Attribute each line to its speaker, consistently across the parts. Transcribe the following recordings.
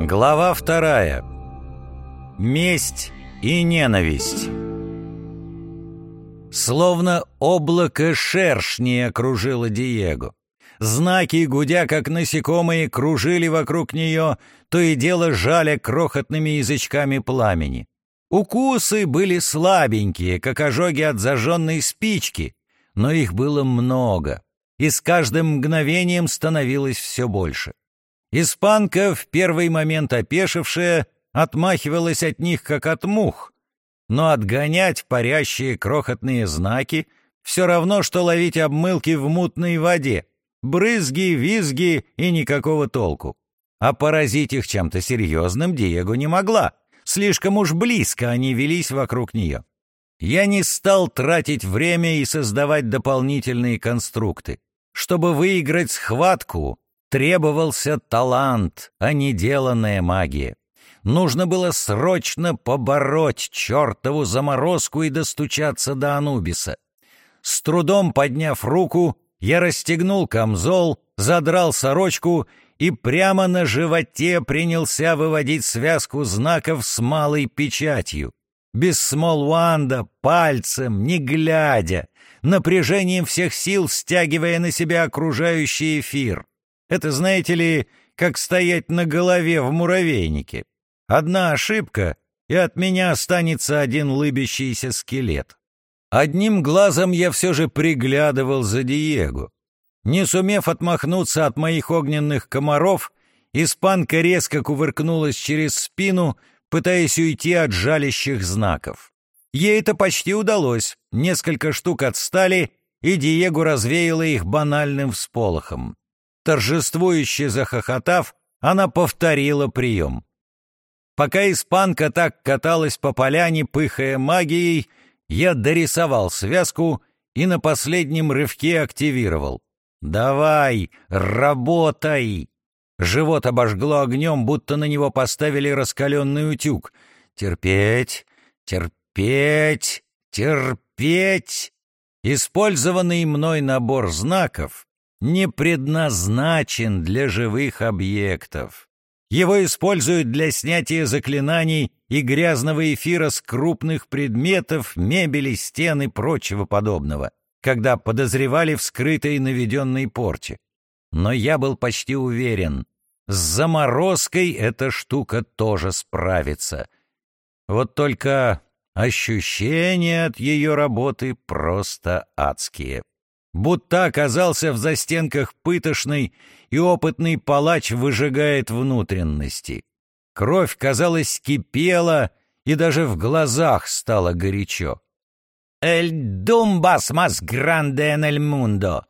Speaker 1: Глава вторая. Месть и ненависть. Словно облако шершни окружило Диего. Знаки, гудя как насекомые, кружили вокруг нее, то и дело жаля крохотными язычками пламени. Укусы были слабенькие, как ожоги от зажженной спички, но их было много, и с каждым мгновением становилось все больше. Испанка, в первый момент опешившая, отмахивалась от них, как от мух, но отгонять парящие крохотные знаки все равно, что ловить обмылки в мутной воде, брызги, визги и никакого толку. А поразить их чем-то серьезным Диего не могла, слишком уж близко они велись вокруг нее. Я не стал тратить время и создавать дополнительные конструкты. Чтобы выиграть схватку, требовался талант, а не деланная магия. Нужно было срочно побороть чертову заморозку и достучаться до Анубиса. С трудом подняв руку, я расстегнул камзол, задрал сорочку и прямо на животе принялся выводить связку знаков с малой печатью без смолванда, пальцем, не глядя, напряжением всех сил стягивая на себя окружающий эфир. Это, знаете ли, как стоять на голове в муравейнике. Одна ошибка, и от меня останется один лыбящийся скелет. Одним глазом я все же приглядывал за Диего. Не сумев отмахнуться от моих огненных комаров, испанка резко кувыркнулась через спину — пытаясь уйти от жалящих знаков. Ей это почти удалось, несколько штук отстали, и Диего развеяла их банальным всполохом. Торжествующе захохотав, она повторила прием. Пока испанка так каталась по поляне, пыхая магией, я дорисовал связку и на последнем рывке активировал. «Давай, работай!» Живот обожгло огнем, будто на него поставили раскаленный утюг. Терпеть, терпеть, терпеть. Использованный мной набор знаков не предназначен для живых объектов. Его используют для снятия заклинаний и грязного эфира с крупных предметов, мебели, стен и прочего подобного, когда подозревали в скрытой наведенной порче. Но я был почти уверен, с заморозкой эта штука тоже справится. Вот только ощущения от ее работы просто адские. Будто оказался в застенках пытошной, и опытный палач выжигает внутренности. Кровь, казалось, кипела, и даже в глазах стало горячо. «Эль думбас мас гранде en el mundo!»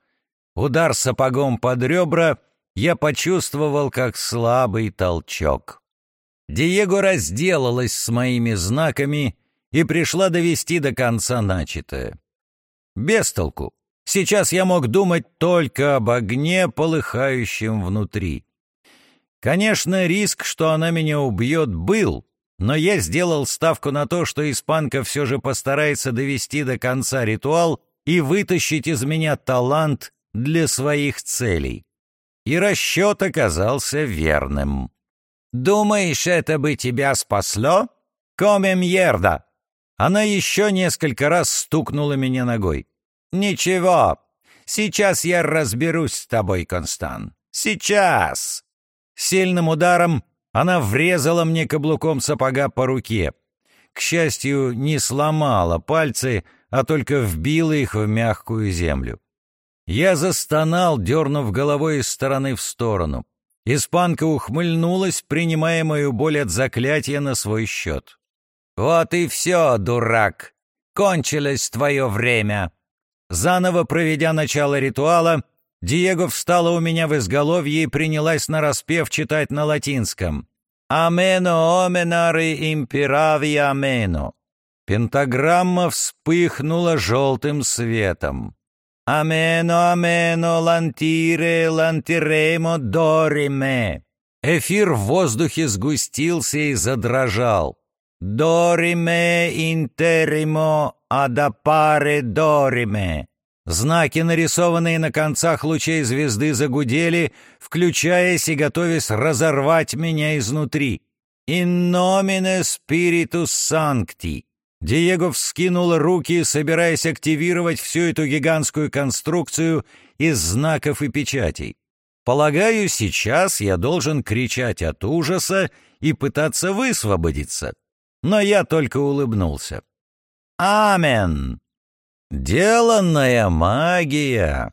Speaker 1: Удар сапогом под ребра — я почувствовал, как слабый толчок. Диего разделалась с моими знаками и пришла довести до конца начатое. Без толку. Сейчас я мог думать только об огне, полыхающем внутри. Конечно, риск, что она меня убьет, был, но я сделал ставку на то, что испанка все же постарается довести до конца ритуал и вытащить из меня талант для своих целей и расчет оказался верным. «Думаешь, это бы тебя спасло? Комем ерда!» Она еще несколько раз стукнула меня ногой. «Ничего, сейчас я разберусь с тобой, Констан. Сейчас!» Сильным ударом она врезала мне каблуком сапога по руке. К счастью, не сломала пальцы, а только вбила их в мягкую землю. Я застонал, дернув головой из стороны в сторону. Испанка ухмыльнулась, принимая мою боль от заклятия на свой счет. «Вот и все, дурак! Кончилось твое время!» Заново проведя начало ритуала, Диего встала у меня в изголовье и принялась нараспев читать на латинском. «Амено оменари импирави амено». Пентаграмма вспыхнула желтым светом. «Амено, амено, лантире, лантиремо, дориме». Эфир в воздухе сгустился и задрожал. «Дориме интеримо, адапаре дориме». Знаки, нарисованные на концах лучей звезды, загудели, включаясь и готовясь разорвать меня изнутри. «In nomine sancti». Диего вскинул руки, собираясь активировать всю эту гигантскую конструкцию из знаков и печатей. Полагаю, сейчас я должен кричать от ужаса и пытаться высвободиться. Но я только улыбнулся. Амен! Деланная магия!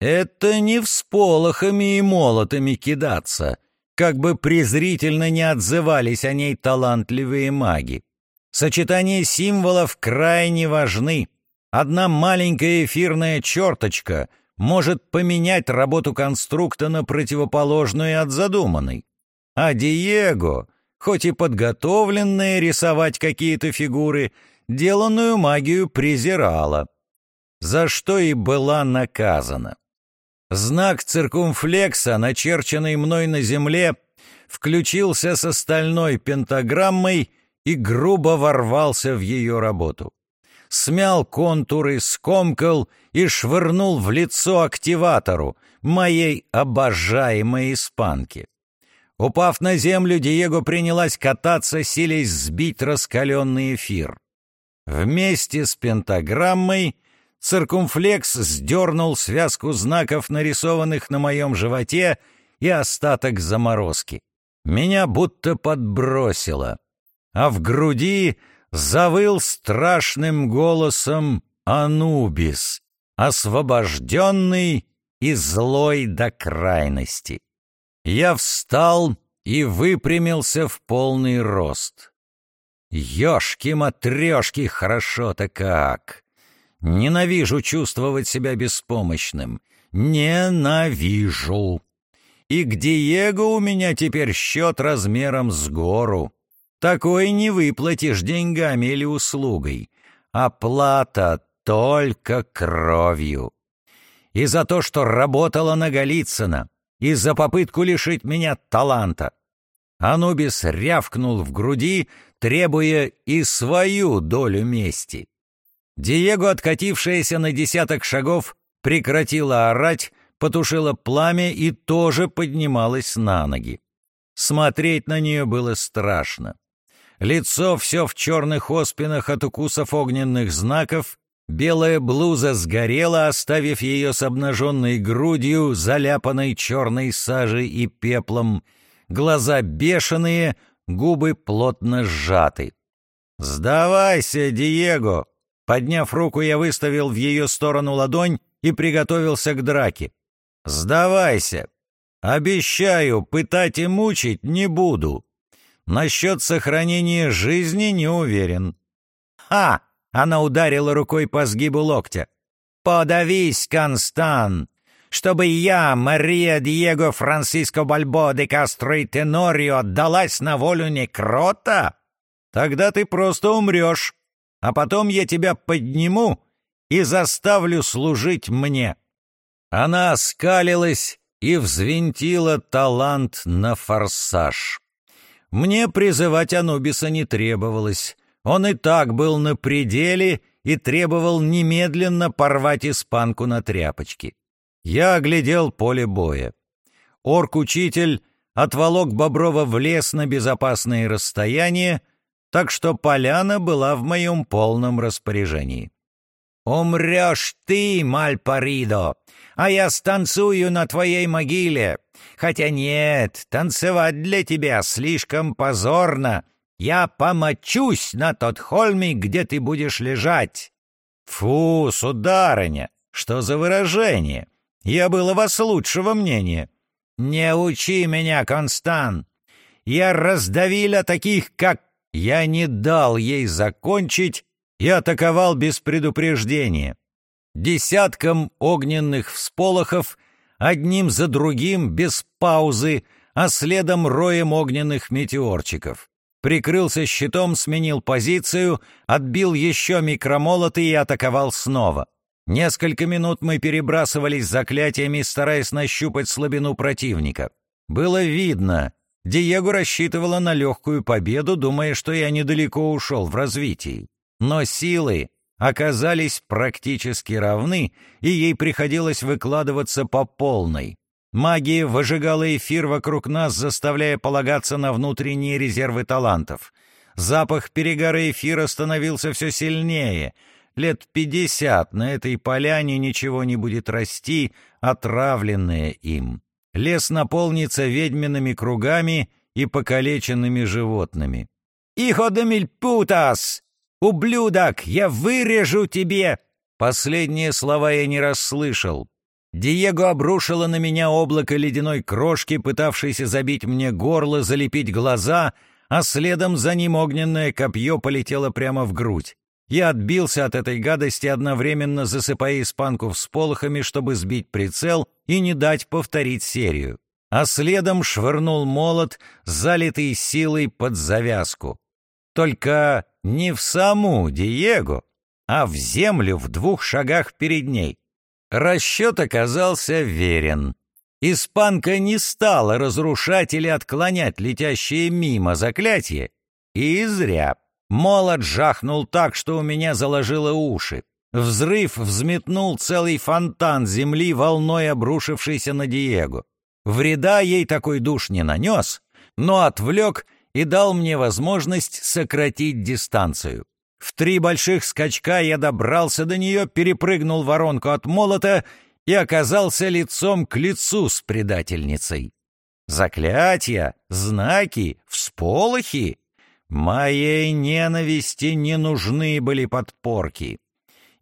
Speaker 1: Это не всполохами и молотами кидаться, как бы презрительно не отзывались о ней талантливые маги. Сочетание символов крайне важны. Одна маленькая эфирная черточка может поменять работу конструкта на противоположную от задуманной. А Диего, хоть и подготовленная рисовать какие-то фигуры, деланную магию презирала, за что и была наказана. Знак циркумфлекса, начерченный мной на земле, включился с остальной пентаграммой и грубо ворвался в ее работу. Смял контуры, скомкал и швырнул в лицо активатору, моей обожаемой испанке. Упав на землю, Диего принялась кататься, силясь сбить раскаленный эфир. Вместе с пентаграммой циркумфлекс сдернул связку знаков, нарисованных на моем животе, и остаток заморозки. Меня будто подбросило а в груди завыл страшным голосом Анубис, освобожденный и злой до крайности. Я встал и выпрямился в полный рост. Ёшки-матрёшки, хорошо-то как! Ненавижу чувствовать себя беспомощным. Ненавижу! И к Диего у меня теперь счет размером с гору. Такой не выплатишь деньгами или услугой. Оплата только кровью. И за то, что работала на Голицына, и за попытку лишить меня таланта. Анубис рявкнул в груди, требуя и свою долю мести. Диего, откатившаяся на десяток шагов, прекратила орать, потушила пламя и тоже поднималась на ноги. Смотреть на нее было страшно. Лицо все в черных оспинах от укусов огненных знаков, белая блуза сгорела, оставив ее с обнаженной грудью, заляпанной черной сажей и пеплом, глаза бешеные, губы плотно сжаты. «Сдавайся, Диего!» Подняв руку, я выставил в ее сторону ладонь и приготовился к драке. «Сдавайся! Обещаю, пытать и мучить не буду!» Насчет сохранения жизни не уверен. «Ха!» — она ударила рукой по сгибу локтя. «Подавись, Констан! Чтобы я, Мария Диего Франциско Бальбо де Кастро и Тенорио, отдалась на волю некрота? Тогда ты просто умрешь, а потом я тебя подниму и заставлю служить мне». Она оскалилась и взвинтила талант на форсаж. Мне призывать Анубиса не требовалось. Он и так был на пределе и требовал немедленно порвать испанку на тряпочки. Я оглядел поле боя. Орк-учитель отволок Боброва в лес на безопасное расстояние, так что поляна была в моем полном распоряжении. «Умрешь ты, Мальпаридо, а я станцую на твоей могиле. Хотя нет, танцевать для тебя слишком позорно. Я помочусь на тот холмик, где ты будешь лежать». «Фу, сударыня, что за выражение? Я был о вас лучшего мнения». «Не учи меня, Констан. Я раздавила таких, как...» Я не дал ей закончить и атаковал без предупреждения. Десятком огненных всполохов, одним за другим, без паузы, а следом роем огненных метеорчиков. Прикрылся щитом, сменил позицию, отбил еще микромолоты и атаковал снова. Несколько минут мы перебрасывались заклятиями, стараясь нащупать слабину противника. Было видно, Диего рассчитывала на легкую победу, думая, что я недалеко ушел в развитии. Но силы оказались практически равны, и ей приходилось выкладываться по полной. Магия выжигала эфир вокруг нас, заставляя полагаться на внутренние резервы талантов. Запах перегара эфира становился все сильнее. Лет пятьдесят на этой поляне ничего не будет расти, отравленное им. Лес наполнится ведьмиными кругами и покалеченными животными. «Ихо мильпутас! Ублюдок, я вырежу тебе!» Последние слова я не расслышал. Диего обрушило на меня облако ледяной крошки, пытавшейся забить мне горло, залепить глаза, а следом за ним огненное копье полетело прямо в грудь. Я отбился от этой гадости, одновременно засыпая испанку всполохами, чтобы сбить прицел и не дать повторить серию. А следом швырнул молот, залитый силой под завязку. Только не в саму Диего, а в землю в двух шагах перед ней. Расчет оказался верен. Испанка не стала разрушать или отклонять летящие мимо заклятие, и зря. Молот жахнул так, что у меня заложило уши. Взрыв взметнул целый фонтан земли, волной обрушившийся на Диего. Вреда ей такой душ не нанес, но отвлек и дал мне возможность сократить дистанцию. В три больших скачка я добрался до нее, перепрыгнул воронку от молота и оказался лицом к лицу с предательницей. Заклятия, знаки, всполохи. Моей ненависти не нужны были подпорки.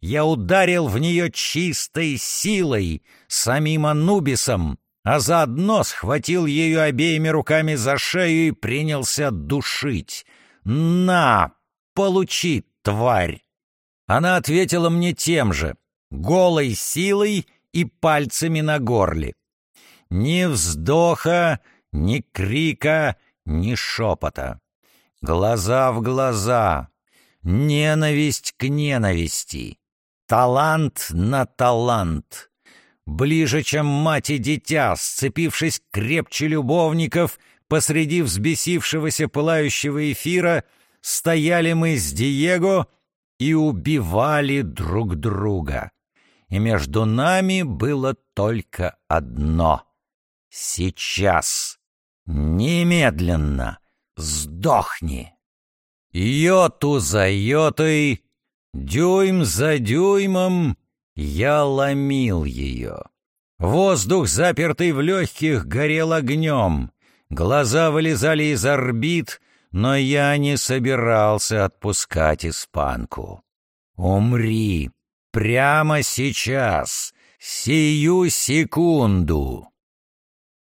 Speaker 1: Я ударил в нее чистой силой, самим Анубисом, а заодно схватил ее обеими руками за шею и принялся душить. «На, получи, тварь!» Она ответила мне тем же, голой силой и пальцами на горле. Ни вздоха, ни крика, ни шепота. Глаза в глаза, ненависть к ненависти, талант на талант. Ближе, чем мать и дитя, сцепившись крепче любовников, посреди взбесившегося пылающего эфира — стояли мы с Диего и убивали друг друга. И между нами было только одно — сейчас, немедленно, сдохни. Йоту за йотой, дюйм за дюймом я ломил ее. Воздух, запертый в легких, горел огнем, глаза вылезали из орбит — но я не собирался отпускать испанку. «Умри! Прямо сейчас! Сию секунду!»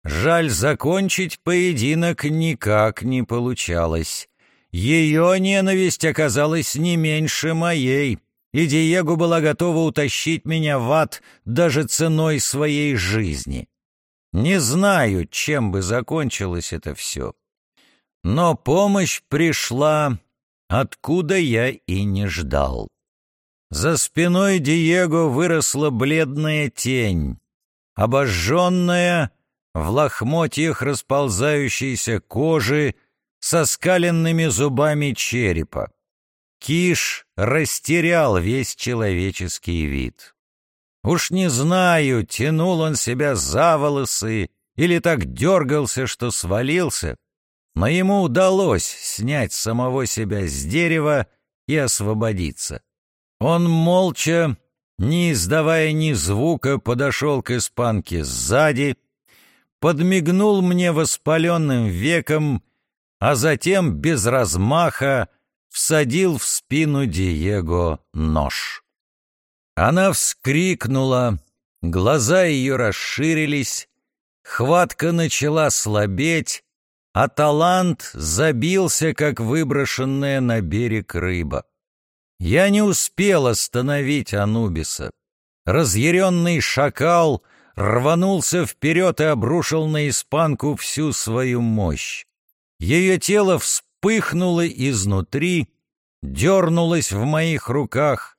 Speaker 1: Жаль, закончить поединок никак не получалось. Ее ненависть оказалась не меньше моей, и Диего была готова утащить меня в ад даже ценой своей жизни. Не знаю, чем бы закончилось это все. Но помощь пришла, откуда я и не ждал. За спиной Диего выросла бледная тень, обожженная, в лохмотьях расползающейся кожи, со скаленными зубами черепа. Киш растерял весь человеческий вид. Уж не знаю, тянул он себя за волосы или так дергался, что свалился, но ему удалось снять самого себя с дерева и освободиться. Он молча, не издавая ни звука, подошел к испанке сзади, подмигнул мне воспаленным веком, а затем без размаха всадил в спину Диего нож. Она вскрикнула, глаза ее расширились, хватка начала слабеть, а талант забился, как выброшенная на берег рыба. Я не успел остановить Анубиса. Разъяренный шакал рванулся вперед и обрушил на испанку всю свою мощь. Ее тело вспыхнуло изнутри, дернулось в моих руках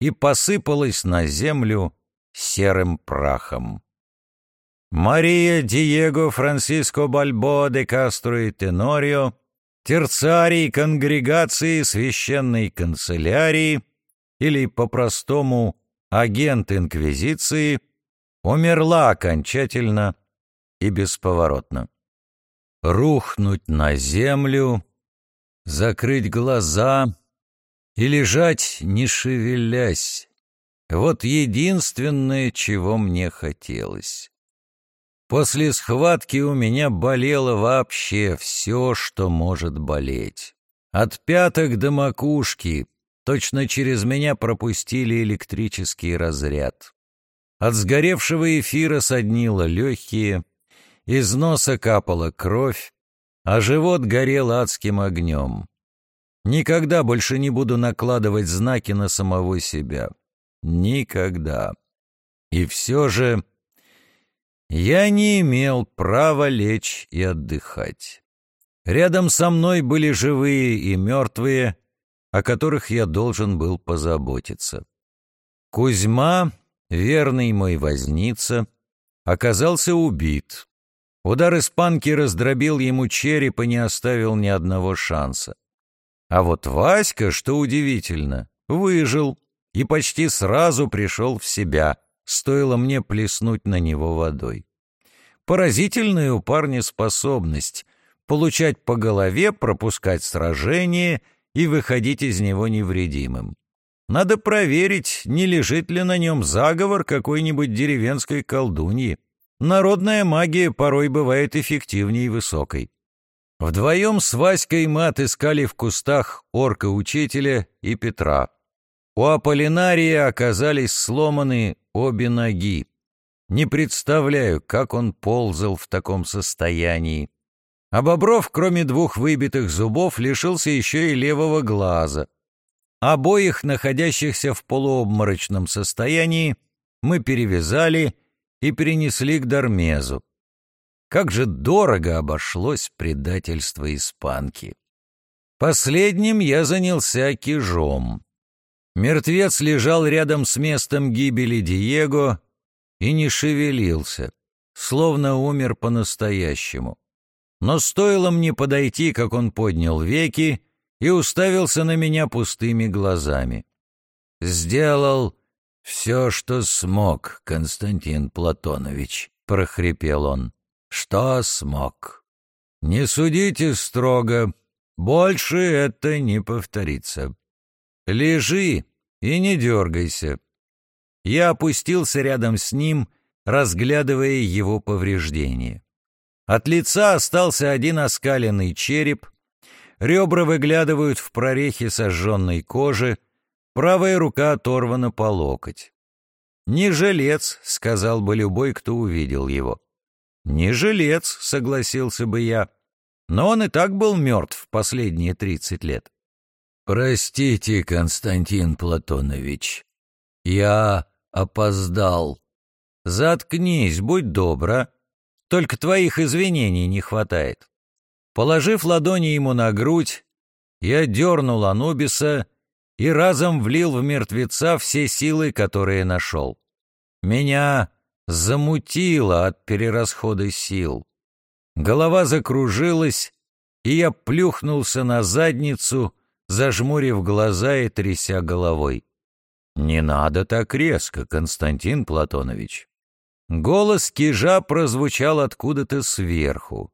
Speaker 1: и посыпалось на землю серым прахом. Мария Диего Франциско Бальбо де Кастро и Тенорио, терцарий конгрегации священной канцелярии, или по-простому агент Инквизиции, умерла окончательно и бесповоротно. Рухнуть на землю, закрыть глаза и лежать, не шевелясь. Вот единственное, чего мне хотелось. После схватки у меня болело вообще все, что может болеть. От пяток до макушки точно через меня пропустили электрический разряд. От сгоревшего эфира соднило легкие, из носа капала кровь, а живот горел адским огнем. Никогда больше не буду накладывать знаки на самого себя. Никогда. И все же я не имел права лечь и отдыхать. Рядом со мной были живые и мертвые, о которых я должен был позаботиться. Кузьма, верный мой возница, оказался убит. Удар испанки раздробил ему череп и не оставил ни одного шанса. А вот Васька, что удивительно, выжил и почти сразу пришел в себя, стоило мне плеснуть на него водой. Поразительная у парня способность получать по голове, пропускать сражение и выходить из него невредимым. Надо проверить, не лежит ли на нем заговор какой-нибудь деревенской колдуньи. Народная магия порой бывает эффективнее высокой. Вдвоем с Васькой мы отыскали в кустах орка-учителя и Петра. У Аполлинария оказались сломаны обе ноги. Не представляю, как он ползал в таком состоянии. А Бобров, кроме двух выбитых зубов, лишился еще и левого глаза. Обоих, находящихся в полуобморочном состоянии, мы перевязали и перенесли к Дармезу. Как же дорого обошлось предательство испанки. Последним я занялся кижом. Мертвец лежал рядом с местом гибели Диего и не шевелился, словно умер по-настоящему. Но стоило мне подойти, как он поднял веки и уставился на меня пустыми глазами. «Сделал все, что смог, Константин Платонович», — прохрипел он. «Что смог? Не судите строго, больше это не повторится. Лежи и не дергайся». Я опустился рядом с ним, разглядывая его повреждения. От лица остался один оскаленный череп, ребра выглядывают в прорехи сожженной кожи, правая рука оторвана по локоть. «Не жилец», — сказал бы любой, кто увидел его. «Не жилец», — согласился бы я, но он и так был мертв последние тридцать лет. «Простите, Константин Платонович, я опоздал». «Заткнись, будь добра», только твоих извинений не хватает. Положив ладони ему на грудь, я дернул Анубиса и разом влил в мертвеца все силы, которые нашел. Меня замутило от перерасхода сил. Голова закружилась, и я плюхнулся на задницу, зажмурив глаза и тряся головой. «Не надо так резко, Константин Платонович. Голос кижа прозвучал откуда-то сверху.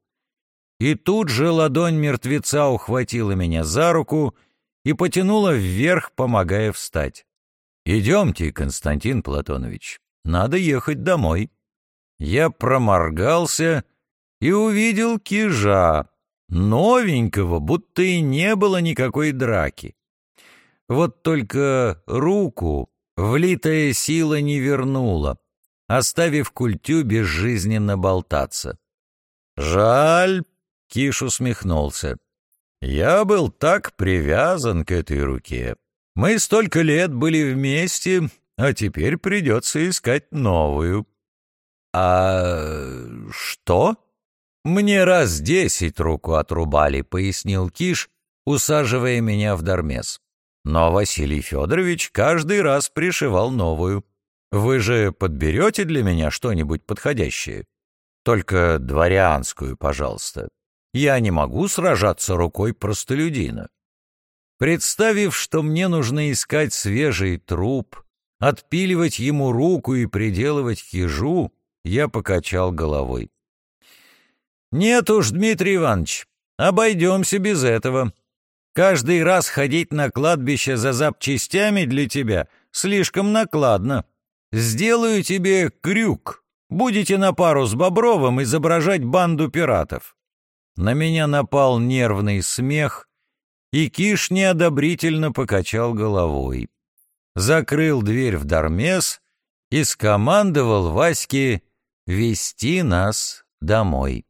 Speaker 1: И тут же ладонь мертвеца ухватила меня за руку и потянула вверх, помогая встать. «Идемте, Константин Платонович, надо ехать домой». Я проморгался и увидел кижа, новенького, будто и не было никакой драки. Вот только руку влитая сила не вернула, оставив культю безжизненно болтаться. «Жаль», — Киш усмехнулся. «Я был так привязан к этой руке. Мы столько лет были вместе, а теперь придется искать новую». «А что?» «Мне раз десять руку отрубали», — пояснил Киш, усаживая меня в дармес. Но Василий Федорович каждый раз пришивал новую. Вы же подберете для меня что-нибудь подходящее? Только дворянскую, пожалуйста. Я не могу сражаться рукой простолюдина. Представив, что мне нужно искать свежий труп, отпиливать ему руку и приделывать хижу, я покачал головой. «Нет уж, Дмитрий Иванович, обойдемся без этого. Каждый раз ходить на кладбище за запчастями для тебя слишком накладно. Сделаю тебе крюк. Будете на пару с Бобровым изображать банду пиратов». На меня напал нервный смех, и Киш неодобрительно покачал головой. Закрыл дверь в Дармес и скомандовал Ваське вести нас домой.